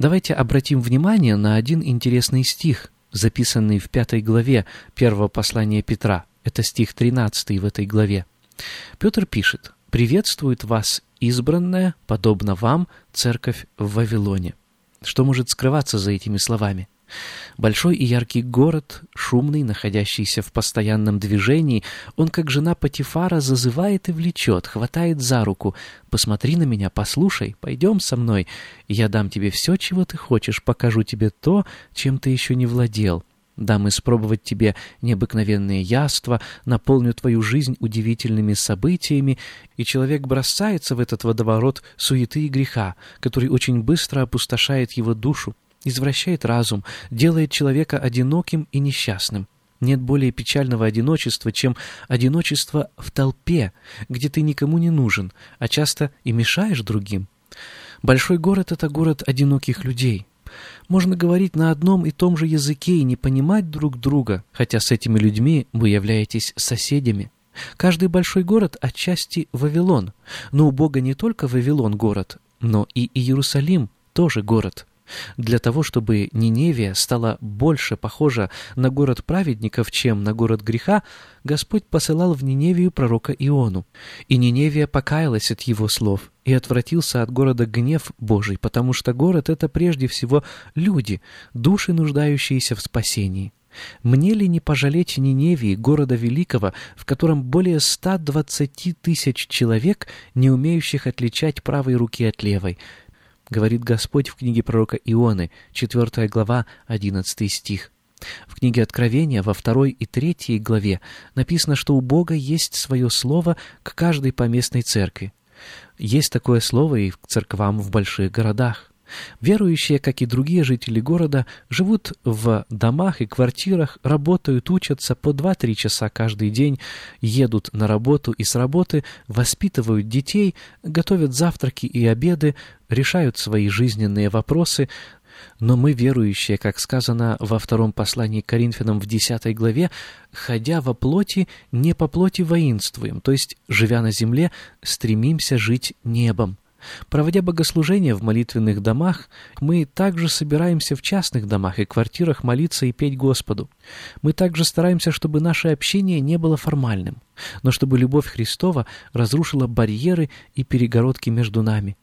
давайте обратим внимание на один интересный стих, записанный в пятой главе первого послания Петра. Это стих 13 в этой главе. Петр пишет «Приветствует вас избранная, подобно вам, церковь в Вавилоне». Что может скрываться за этими словами? Большой и яркий город, шумный, находящийся в постоянном движении, он, как жена Патифара, зазывает и влечет, хватает за руку. «Посмотри на меня, послушай, пойдем со мной. Я дам тебе все, чего ты хочешь, покажу тебе то, чем ты еще не владел». Дам испробовать тебе необыкновенные яства, наполню твою жизнь удивительными событиями, и человек бросается в этот водоворот суеты и греха, который очень быстро опустошает его душу извращает разум, делает человека одиноким и несчастным. Нет более печального одиночества, чем одиночество в толпе, где ты никому не нужен, а часто и мешаешь другим. Большой город — это город одиноких людей. Можно говорить на одном и том же языке и не понимать друг друга, хотя с этими людьми вы являетесь соседями. Каждый большой город отчасти Вавилон, но у Бога не только Вавилон город, но и Иерусалим тоже город. Для того, чтобы Ниневия стала больше похожа на город праведников, чем на город греха, Господь посылал в Ниневию пророка Иону. И Ниневия покаялась от его слов и отвратился от города гнев Божий, потому что город — это прежде всего люди, души, нуждающиеся в спасении. Мне ли не пожалеть Ниневии, города великого, в котором более 120 тысяч человек, не умеющих отличать правой руки от левой, говорит Господь в книге пророка Ионы, 4 глава, 11 стих. В книге Откровения во второй и третьей главе написано, что у Бога есть свое слово к каждой поместной церкви. Есть такое слово и к церквам в больших городах. Верующие, как и другие жители города, живут в домах и квартирах, работают, учатся по 2-3 часа каждый день, едут на работу и с работы, воспитывают детей, готовят завтраки и обеды, решают свои жизненные вопросы, но мы, верующие, как сказано во втором послании к Коринфянам в 10 главе, ходя во плоти, не по плоти воинствуем, то есть, живя на земле, стремимся жить небом. Проводя богослужения в молитвенных домах, мы также собираемся в частных домах и квартирах молиться и петь Господу. Мы также стараемся, чтобы наше общение не было формальным, но чтобы любовь Христова разрушила барьеры и перегородки между нами.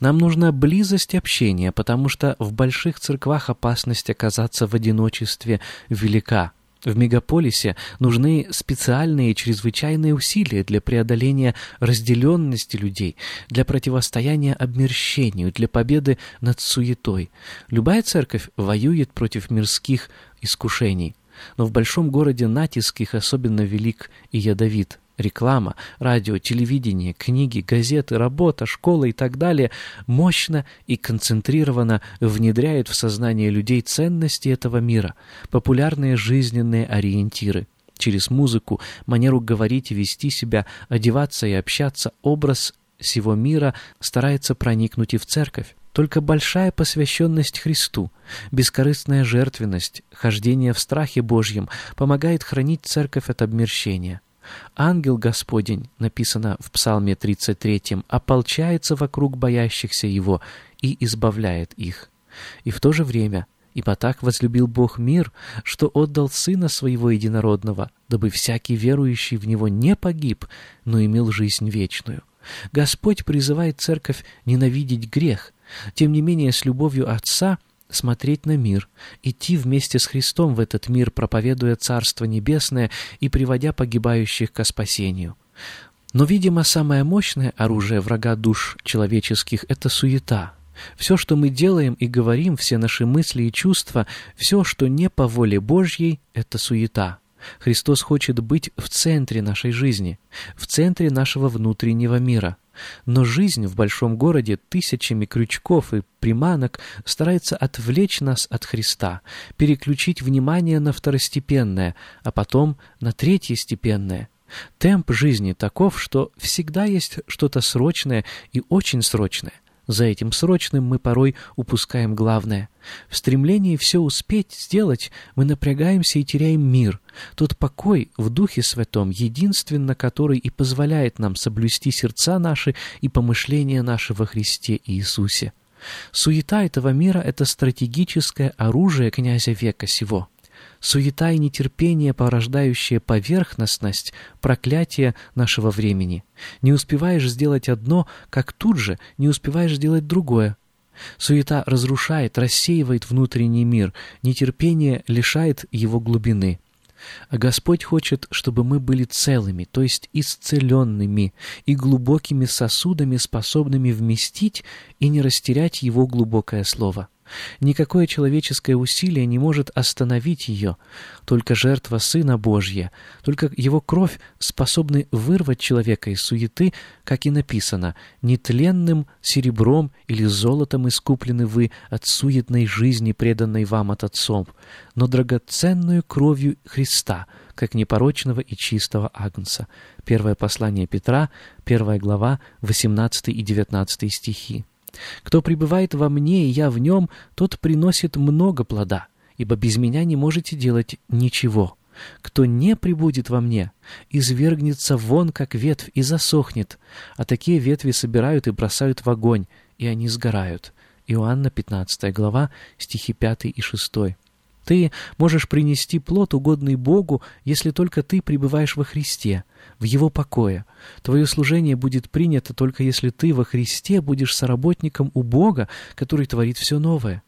Нам нужна близость общения, потому что в больших церквах опасность оказаться в одиночестве велика. В мегаполисе нужны специальные чрезвычайные усилия для преодоления разделенности людей, для противостояния обмерщению, для победы над суетой. Любая церковь воюет против мирских искушений, но в большом городе натиск их особенно велик и ядовит. Реклама, радио, телевидение, книги, газеты, работа, школа и так далее мощно и концентрированно внедряют в сознание людей ценности этого мира, популярные жизненные ориентиры. Через музыку, манеру говорить и вести себя, одеваться и общаться, образ всего мира старается проникнуть и в церковь. Только большая посвященность Христу, бескорыстная жертвенность, хождение в страхе Божьем помогает хранить церковь от обмерщения. Ангел Господень, написано в Псалме 33, ополчается вокруг боящихся Его и избавляет их. И в то же время, ибо так возлюбил Бог мир, что отдал Сына Своего Единородного, дабы всякий верующий в Него не погиб, но имел жизнь вечную. Господь призывает церковь ненавидеть грех, тем не менее с любовью Отца – смотреть на мир, идти вместе с Христом в этот мир, проповедуя Царство Небесное и приводя погибающих ко спасению. Но, видимо, самое мощное оружие врага душ человеческих — это суета. Все, что мы делаем и говорим, все наши мысли и чувства, все, что не по воле Божьей — это суета. Христос хочет быть в центре нашей жизни, в центре нашего внутреннего мира. Но жизнь в большом городе тысячами крючков и приманок старается отвлечь нас от Христа, переключить внимание на второстепенное, а потом на третьестепенное. Темп жизни таков, что всегда есть что-то срочное и очень срочное. За этим срочным мы порой упускаем главное. В стремлении все успеть сделать мы напрягаемся и теряем мир, тот покой в Духе Святом, единственно который и позволяет нам соблюсти сердца наши и помышления наши во Христе Иисусе. Суета этого мира — это стратегическое оружие князя века сего. Суета и нетерпение, порождающие поверхностность, проклятие нашего времени. Не успеваешь сделать одно, как тут же не успеваешь сделать другое. Суета разрушает, рассеивает внутренний мир, нетерпение лишает его глубины. А Господь хочет, чтобы мы были целыми, то есть исцеленными и глубокими сосудами, способными вместить и не растерять Его глубокое Слово. Никакое человеческое усилие не может остановить ее, только жертва Сына Божья, только Его кровь способны вырвать человека из суеты, как и написано, «нетленным серебром или золотом искуплены вы от суетной жизни, преданной вам от отцов, но драгоценную кровью Христа, как непорочного и чистого Агнца». Первое послание Петра, первая глава, 18 и 19 стихи. Кто пребывает во мне, и я в нем, тот приносит много плода, ибо без меня не можете делать ничего. Кто не прибудет во мне, извергнется вон, как ветвь, и засохнет, а такие ветви собирают и бросают в огонь, и они сгорают». Иоанна 15 глава, стихи 5 и 6. Ты можешь принести плод, угодный Богу, если только ты пребываешь во Христе, в Его покое. Твое служение будет принято только если ты во Христе будешь соработником у Бога, который творит все новое.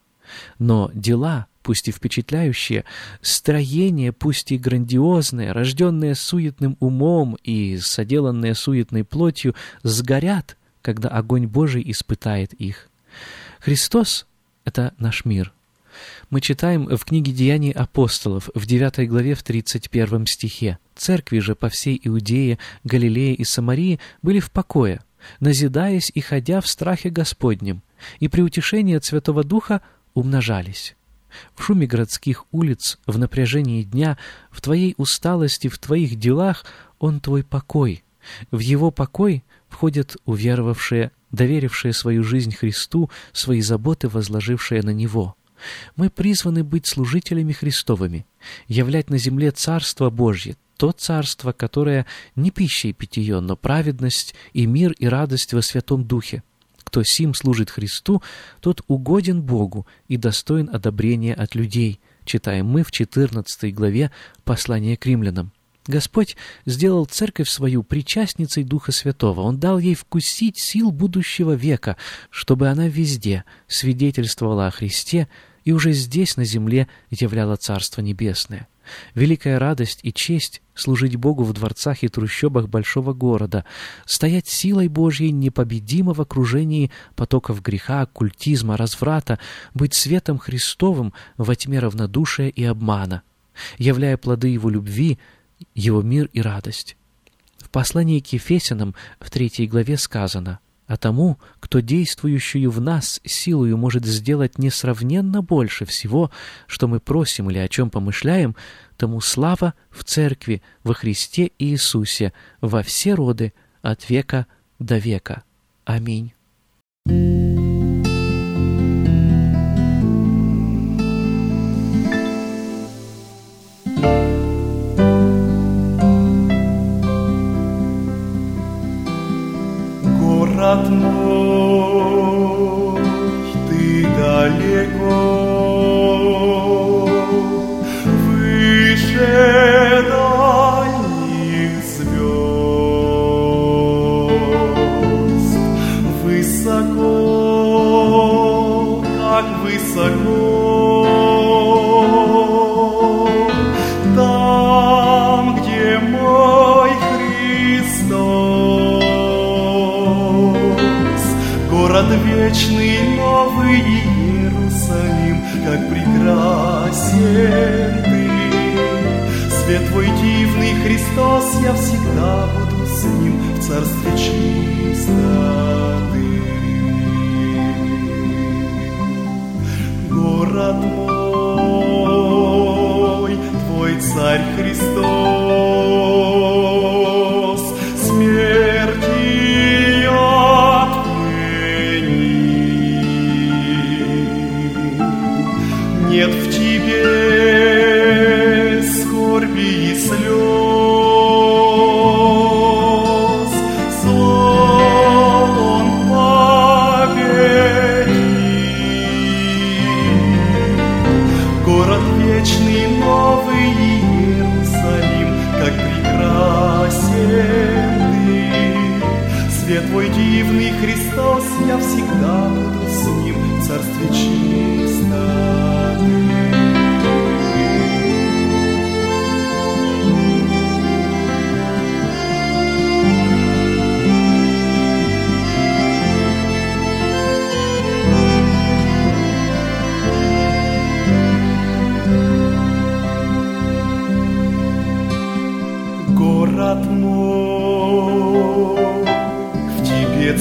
Но дела, пусть и впечатляющие, строение, пусть и грандиозное, рожденное суетным умом и соделанное суетной плотью, сгорят, когда огонь Божий испытает их. Христос — это наш мир. Мы читаем в книге «Деяний апостолов» в 9 главе в 31 стихе. «Церкви же по всей Иудее, Галилее и Самарии были в покое, назидаясь и ходя в страхе Господнем, и при утешении от Святого Духа умножались». В шуме городских улиц, в напряжении дня, в твоей усталости, в твоих делах Он твой покой. В Его покой входят уверовавшие, доверившие свою жизнь Христу, свои заботы возложившие на Него. Мы призваны быть служителями Христовыми, являть на земле Царство Божье, то царство, которое не пища и питье, но праведность и мир и радость во Святом Духе. Кто сим служит Христу, тот угоден Богу и достоин одобрения от людей, читаем мы в 14 главе послания к римлянам. Господь сделал церковь свою причастницей Духа Святого. Он дал ей вкусить сил будущего века, чтобы она везде свидетельствовала о Христе и уже здесь, на земле, являла Царство Небесное. Великая радость и честь служить Богу в дворцах и трущобах большого города, стоять силой Божьей непобедимо в окружении потоков греха, оккультизма, разврата, быть светом Христовым во тьме равнодушия и обмана, являя плоды Его любви, Его мир и радость. В послании к Ефесянам в третьей главе сказано а тому, кто действующую в нас силою может сделать несравненно больше всего, что мы просим или о чем помышляем, тому слава в Церкви, во Христе Иисусе, во все роды, от века до века. Аминь. Город вечный, новый Иерусалим, как прекрасен ты. Свет твой дивный, Христос, я всегда буду с ним в царстве чистоты. Город мой, твой царь Христос, твой дивный, Христос, я всегда буду с ним в царстве чистоты. Город мой цветет,